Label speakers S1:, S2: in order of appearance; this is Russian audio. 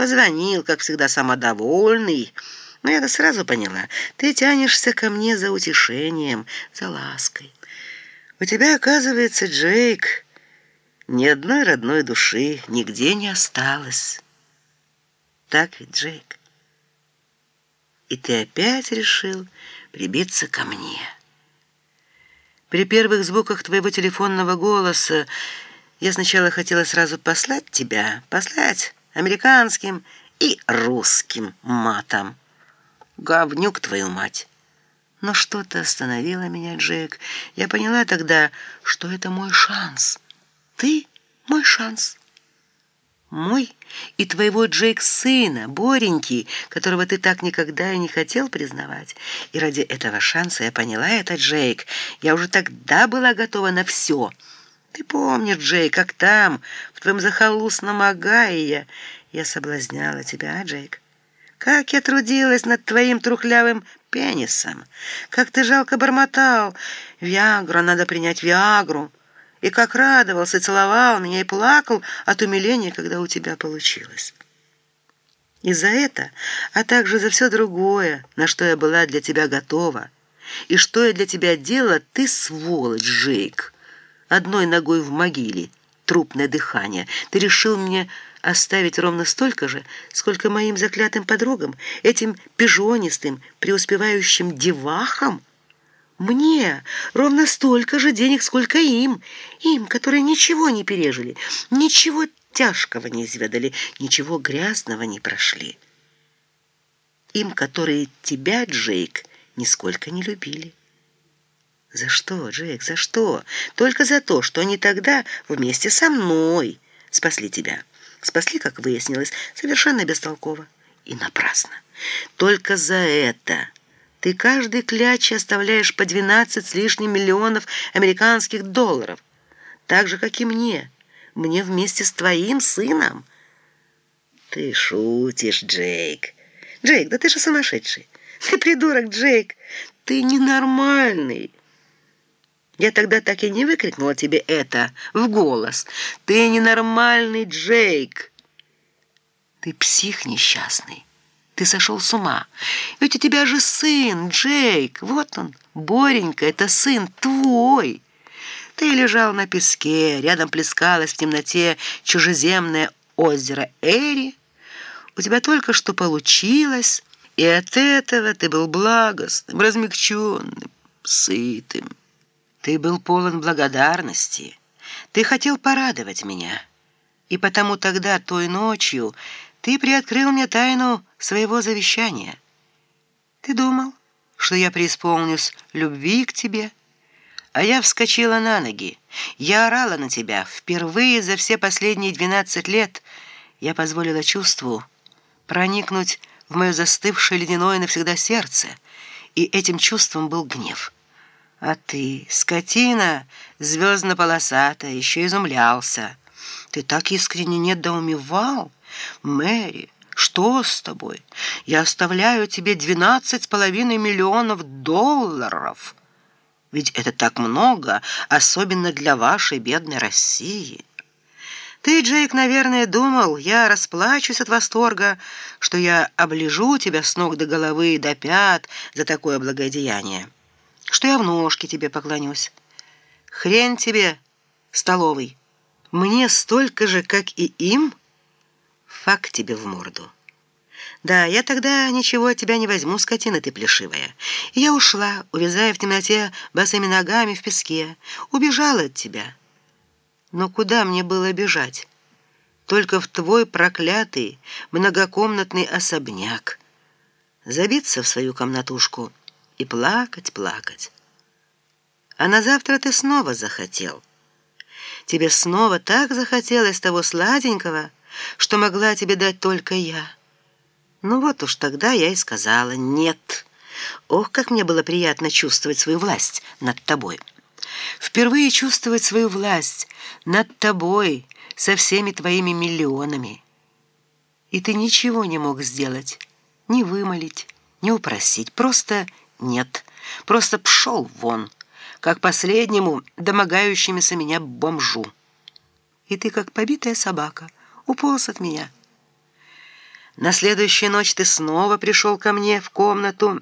S1: Позвонил, как всегда, самодовольный. Но я-то сразу поняла, ты тянешься ко мне за утешением, за лаской. У тебя, оказывается, Джейк, ни одной родной души нигде не осталось. Так ведь, Джейк? И ты опять решил прибиться ко мне. При первых звуках твоего телефонного голоса я сначала хотела сразу послать тебя, послать американским и русским матом. Говнюк твою мать. Но что-то остановило меня, Джек. Я поняла тогда, что это мой шанс. Ты мой шанс. Мой и твоего Джейк сына, Боренький, которого ты так никогда и не хотел признавать. И ради этого шанса я поняла это, Джейк. Я уже тогда была готова на все. Ты помнишь, Джейк, как там, в твоем захолустном Агае, я соблазняла тебя, а, Джейк? Как я трудилась над твоим трухлявым пенисом. Как ты жалко бормотал. Виагру, надо принять Виагру. И как радовался, целовал меня и плакал от умиления, когда у тебя получилось. И за это, а также за все другое, на что я была для тебя готова, и что я для тебя делала, ты сволочь, Джейк. Одной ногой в могиле, трупное дыхание. Ты решил мне оставить ровно столько же, сколько моим заклятым подругам, этим пижонистым, преуспевающим девахам. Мне ровно столько же денег, сколько им, им, которые ничего не пережили, ничего тяжкого не изведали, ничего грязного не прошли. Им, которые тебя, Джейк, нисколько не любили. За что, Джейк, за что? Только за то, что они тогда вместе со мной спасли тебя. Спасли, как выяснилось, совершенно бестолково и напрасно. Только за это ты каждый кляч оставляешь по 12 с лишним миллионов американских долларов, так же, как и мне, мне вместе с твоим сыном. Ты шутишь, Джейк. Джейк, да ты же сумасшедший. Ты придурок, Джейк. Ты ненормальный. Я тогда так и не выкрикнула тебе это в голос. Ты ненормальный, Джейк. Ты псих несчастный. Ты сошел с ума. Ведь у тебя же сын, Джейк. Вот он, Боренька, это сын твой. Ты лежал на песке, рядом плескалось в темноте чужеземное озеро Эри. У тебя только что получилось, и от этого ты был благостным, размягченным, сытым. Ты был полон благодарности. Ты хотел порадовать меня. И потому тогда, той ночью, ты приоткрыл мне тайну своего завещания. Ты думал, что я преисполнюсь любви к тебе, а я вскочила на ноги. Я орала на тебя. Впервые за все последние двенадцать лет я позволила чувству проникнуть в мое застывшее ледяное навсегда сердце, и этим чувством был гнев. А ты, скотина, звездно-полосатая, еще изумлялся. Ты так искренне недоумевал. Мэри, что с тобой? Я оставляю тебе двенадцать с половиной миллионов долларов. Ведь это так много, особенно для вашей бедной России. Ты, Джейк, наверное, думал, я расплачусь от восторга, что я оближу тебя с ног до головы и до пят за такое благодеяние что я в ножки тебе поклонюсь. Хрен тебе, столовый. Мне столько же, как и им, факт тебе в морду. Да, я тогда ничего от тебя не возьму, скотина ты плешивая. И я ушла, увязая в темноте босыми ногами в песке, убежала от тебя. Но куда мне было бежать? Только в твой проклятый многокомнатный особняк. Забиться в свою комнатушку — и плакать, плакать. А на завтра ты снова захотел. Тебе снова так захотелось того сладенького, что могла тебе дать только я. Ну вот уж тогда я и сказала «нет». Ох, как мне было приятно чувствовать свою власть над тобой. Впервые чувствовать свою власть над тобой со всеми твоими миллионами. И ты ничего не мог сделать, не вымолить, не упросить, просто нет, просто пшел вон, как последнему домогающимся меня бомжу. И ты, как побитая собака, уполз от меня». На следующую ночь ты снова пришел ко мне в комнату,